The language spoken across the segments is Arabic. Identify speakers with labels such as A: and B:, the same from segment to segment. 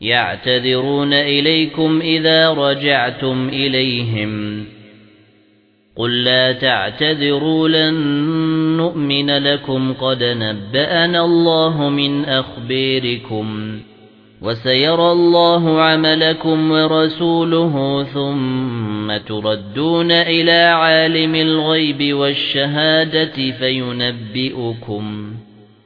A: يَعْتَذِرُونَ إِلَيْكُمْ إِذَا رَجَعْتُمْ إِلَيْهِمْ. قُل لَّا تَعْتَذِرُوا لَن نُّؤْمِنَ لَكُمْ. قَدْ نَبَّأَنَا اللَّهُ مِنْ أَخْبَارِكُمْ وَسَيَرَى اللَّهُ عَمَلَكُمْ وَرَسُولُهُ ثُمَّ تُرَدُّونَ إِلَى عَالِمِ الْغَيْبِ وَالشَّهَادَةِ فَيُنَبِّئُكُم.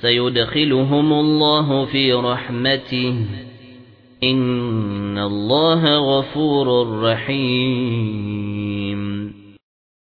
A: سيدخلهم الله في رحمته. إن الله غفور رحيم.